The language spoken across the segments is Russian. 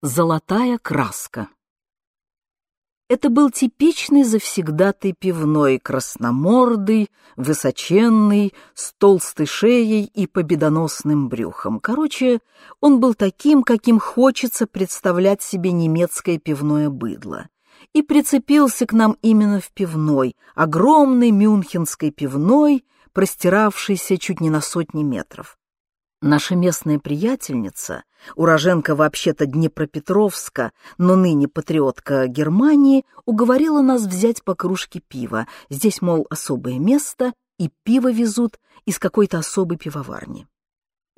Золотая краска. Это был типичный завсегдатый пивной, красномордый, высоченный, с толстой шеей и победоносным брюхом. Короче, он был таким, каким хочется представлять себе немецкое пивное быдло. И прицепился к нам именно в пивной, огромной мюнхенской пивной, простиравшейся чуть не на сотни метров. Наша местная приятельница, уроженка вообще-то Днепропетровска, но ныне патриотка Германии, уговорила нас взять по кружке пива. Здесь, мол, особое место, и пиво везут из какой-то особой пивоварни.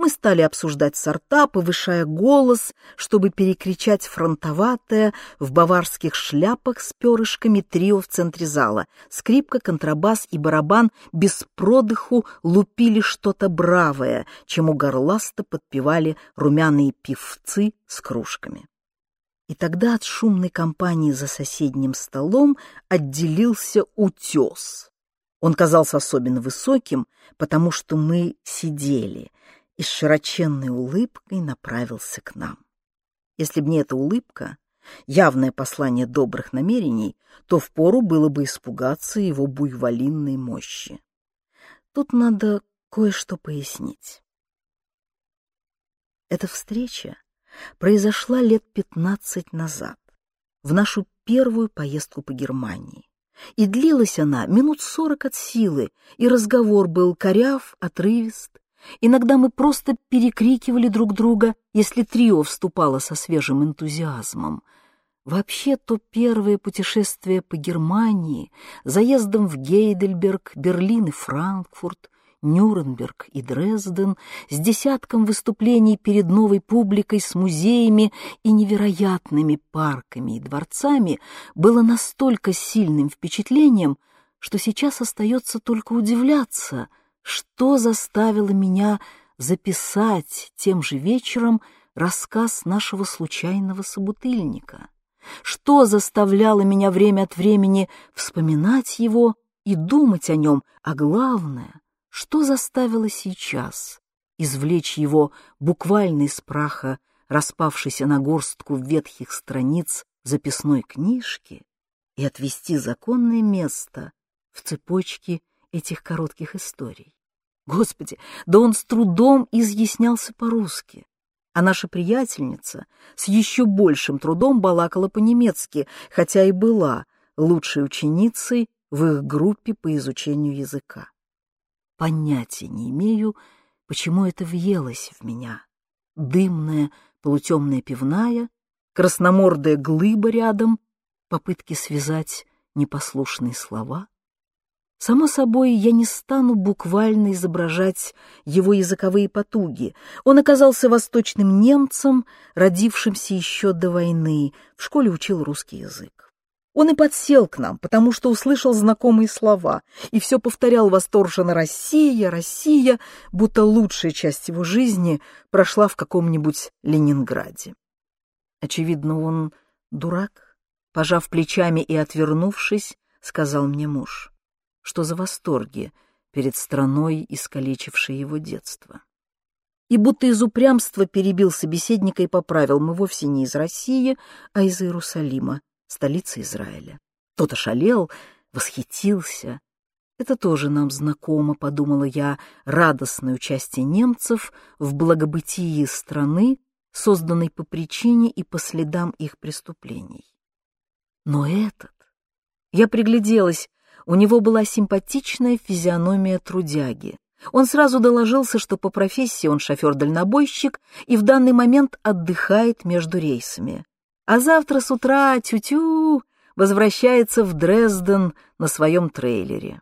Мы стали обсуждать сорта, повышая голос, чтобы перекричать фронтоватое в баварских шляпах с перышками трио в центре зала. Скрипка, контрабас и барабан без продыху лупили что-то бравое, чему горласто подпевали румяные певцы с кружками. И тогда от шумной компании за соседним столом отделился утес. Он казался особенно высоким, потому что мы сидели — и с широченной улыбкой направился к нам. Если б не эта улыбка, явное послание добрых намерений, то впору было бы испугаться его буйволинной мощи. Тут надо кое-что пояснить. Эта встреча произошла лет пятнадцать назад, в нашу первую поездку по Германии. И длилась она минут сорок от силы, и разговор был коряв, отрывист, Иногда мы просто перекрикивали друг друга, если трио вступало со свежим энтузиазмом. Вообще, то первое путешествие по Германии, заездом в Гейдельберг, Берлин и Франкфурт, Нюрнберг и Дрезден, с десятком выступлений перед новой публикой, с музеями и невероятными парками и дворцами, было настолько сильным впечатлением, что сейчас остается только удивляться — что заставило меня записать тем же вечером рассказ нашего случайного собутыльника? Что заставляло меня время от времени вспоминать его и думать о нем, а главное, что заставило сейчас извлечь его буквально из праха, распавшейся на горстку ветхих страниц записной книжки, и отвести законное место в цепочке этих коротких историй. Господи, да он с трудом изъяснялся по-русски. А наша приятельница с еще большим трудом балакала по-немецки, хотя и была лучшей ученицей в их группе по изучению языка. Понятия не имею, почему это въелось в меня. Дымная, полутемная пивная, красномордая глыба рядом, попытки связать непослушные слова — Само собой, я не стану буквально изображать его языковые потуги. Он оказался восточным немцем, родившимся еще до войны, в школе учил русский язык. Он и подсел к нам, потому что услышал знакомые слова, и все повторял восторженно «Россия, Россия», будто лучшая часть его жизни прошла в каком-нибудь Ленинграде. Очевидно, он дурак, пожав плечами и отвернувшись, сказал мне муж что за восторги перед страной, искалечившей его детство. И будто из упрямства перебил собеседника и поправил, мы вовсе не из России, а из Иерусалима, столицы Израиля. Тот ошалел, восхитился. Это тоже нам знакомо, подумала я, радостное участие немцев в благобытии страны, созданной по причине и по следам их преступлений. Но этот... Я пригляделась у него была симпатичная физиономия трудяги. Он сразу доложился, что по профессии он шофер-дальнобойщик и в данный момент отдыхает между рейсами. А завтра с утра тю-тю возвращается в Дрезден на своем трейлере.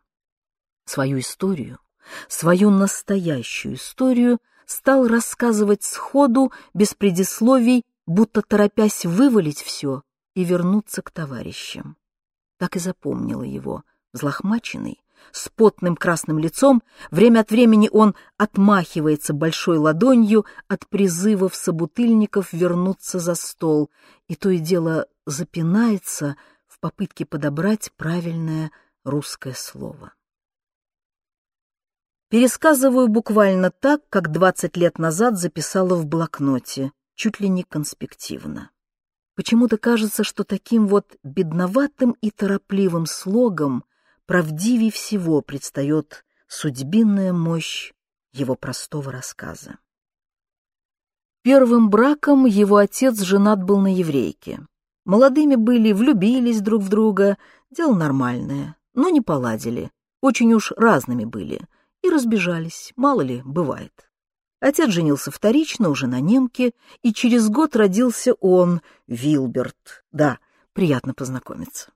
Свою историю, свою настоящую историю стал рассказывать сходу, без предисловий, будто торопясь вывалить все и вернуться к товарищам. Так и запомнила его — взлохмаченный, с потным красным лицом, время от времени он отмахивается большой ладонью от призывов собутыльников вернуться за стол, и то и дело запинается в попытке подобрать правильное русское слово. Пересказываю буквально так, как двадцать лет назад записала в блокноте, чуть ли не конспективно. Почему-то кажется, что таким вот бедноватым и торопливым слогом правдивее всего предстает судьбинная мощь его простого рассказа. Первым браком его отец женат был на еврейке. Молодыми были, влюбились друг в друга, дело нормальное, но не поладили, очень уж разными были, и разбежались, мало ли, бывает. Отец женился вторично уже на немке, и через год родился он, Вилберт. Да, приятно познакомиться.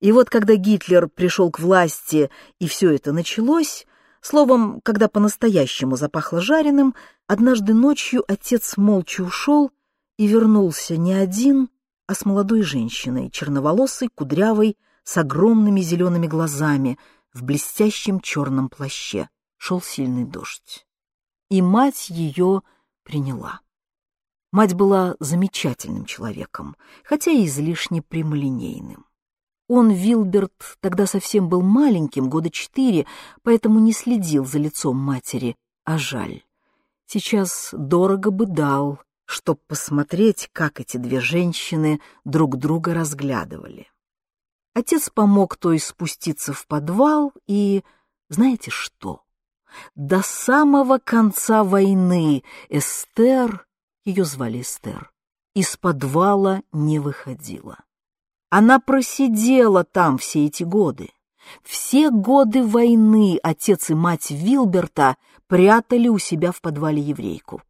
И вот когда Гитлер пришел к власти и все это началось, словом, когда по-настоящему запахло жареным, однажды ночью отец молча ушел и вернулся не один, а с молодой женщиной, черноволосой, кудрявой, с огромными зелеными глазами, в блестящем черном плаще. Шел сильный дождь и мать ее приняла. Мать была замечательным человеком, хотя и излишне прямолинейным. Он, Вилберт, тогда совсем был маленьким, года четыре, поэтому не следил за лицом матери, а жаль. Сейчас дорого бы дал, чтоб посмотреть, как эти две женщины друг друга разглядывали. Отец помог той спуститься в подвал, и знаете что? До самого конца войны Эстер, ее звали Эстер, из подвала не выходила. Она просидела там все эти годы. Все годы войны отец и мать Вилберта прятали у себя в подвале еврейку.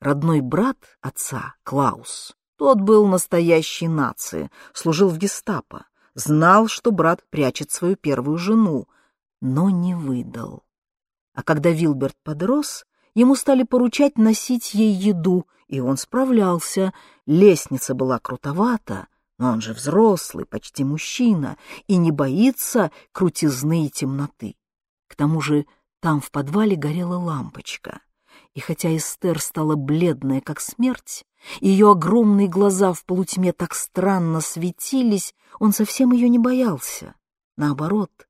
Родной брат отца, Клаус, тот был настоящей нации, служил в гестапо, знал, что брат прячет свою первую жену, но не выдал. А когда Вилберт подрос, ему стали поручать носить ей еду, и он справлялся. Лестница была крутовата, но он же взрослый, почти мужчина, и не боится крутизны и темноты. К тому же там в подвале горела лампочка. И хотя Эстер стала бледная, как смерть, ее огромные глаза в полутьме так странно светились, он совсем ее не боялся. Наоборот,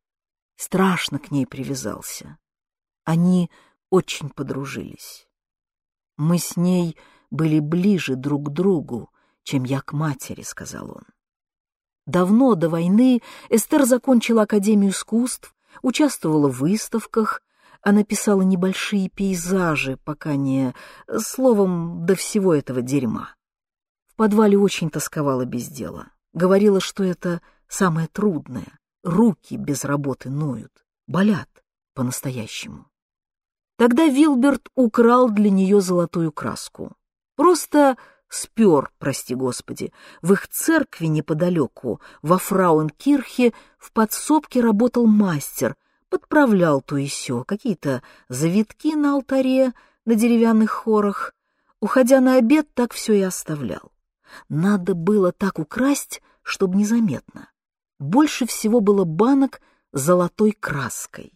страшно к ней привязался. Они очень подружились. Мы с ней были ближе друг к другу, чем я к матери, — сказал он. Давно до войны Эстер закончила Академию искусств, участвовала в выставках, она писала небольшие пейзажи, пока не... Словом, до всего этого дерьма. В подвале очень тосковала без дела. Говорила, что это самое трудное. Руки без работы ноют, болят по-настоящему. Тогда Вилберт украл для нее золотую краску. Просто спер, прости господи, в их церкви неподалеку, во Фрауенкирхе, в подсобке работал мастер, подправлял то и сё, какие-то завитки на алтаре, на деревянных хорах. Уходя на обед, так все и оставлял. Надо было так украсть, чтобы незаметно. Больше всего было банок золотой краской.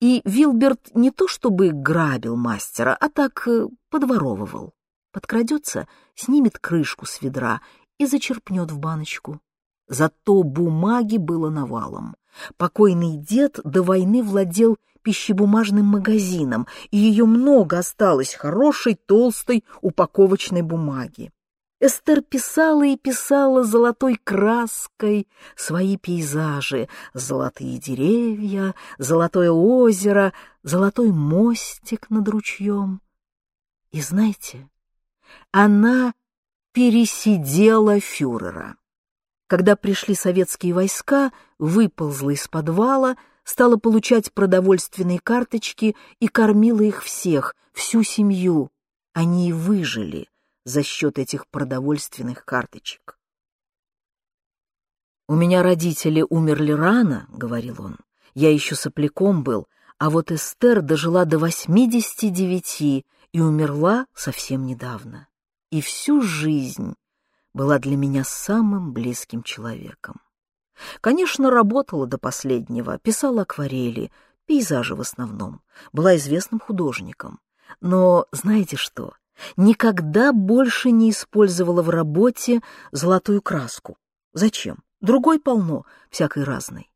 И Вилберт не то чтобы грабил мастера, а так э, подворовывал. Подкрадется, снимет крышку с ведра и зачерпнет в баночку. Зато бумаги было навалом. Покойный дед до войны владел пищебумажным магазином, и ее много осталось хорошей, толстой упаковочной бумаги. Эстер писала и писала золотой краской свои пейзажи, золотые деревья, золотое озеро, золотой мостик над ручьем. И знаете, она пересидела фюрера. Когда пришли советские войска, выползла из подвала, стала получать продовольственные карточки и кормила их всех, всю семью. Они и выжили за счет этих продовольственных карточек. «У меня родители умерли рано», — говорил он. «Я еще сопляком был, а вот Эстер дожила до восьмидесяти девяти и умерла совсем недавно. И всю жизнь была для меня самым близким человеком. Конечно, работала до последнего, писала акварели, пейзажи в основном, была известным художником. Но знаете что? никогда больше не использовала в работе золотую краску. Зачем? Другой полно, всякой разной.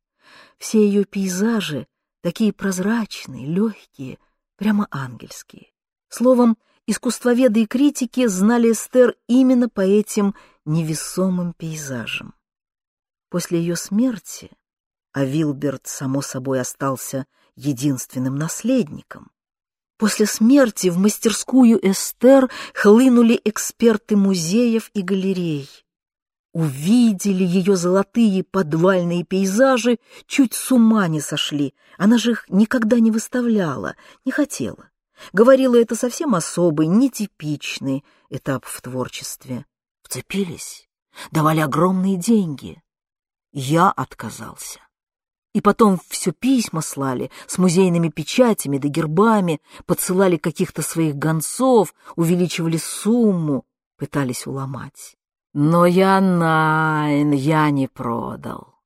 Все ее пейзажи такие прозрачные, легкие, прямо ангельские. Словом, искусствоведы и критики знали Эстер именно по этим невесомым пейзажем. После ее смерти, а Вилберт, само собой, остался единственным наследником, после смерти в мастерскую Эстер хлынули эксперты музеев и галерей. Увидели ее золотые подвальные пейзажи, чуть с ума не сошли. Она же их никогда не выставляла, не хотела. Говорила, это совсем особый, нетипичный этап в творчестве. Вцепились, давали огромные деньги. Я отказался. И потом все письма слали с музейными печатями да гербами, подсылали каких-то своих гонцов, увеличивали сумму, пытались уломать. Но я найн, я не продал.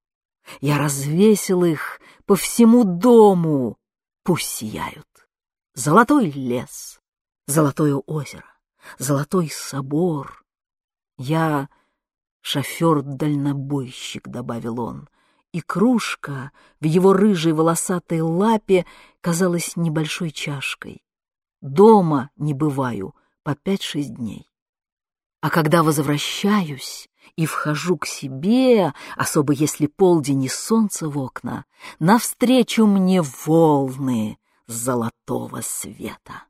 Я развесил их по всему дому, пусть сияют. Золотой лес, золотое озеро, золотой собор. Я шофер-дальнобойщик, добавил он, и кружка в его рыжей волосатой лапе казалась небольшой чашкой. Дома не бываю по пять-шесть дней. А когда возвращаюсь и вхожу к себе, особо если полдень и солнце в окна, навстречу мне волны золотого света.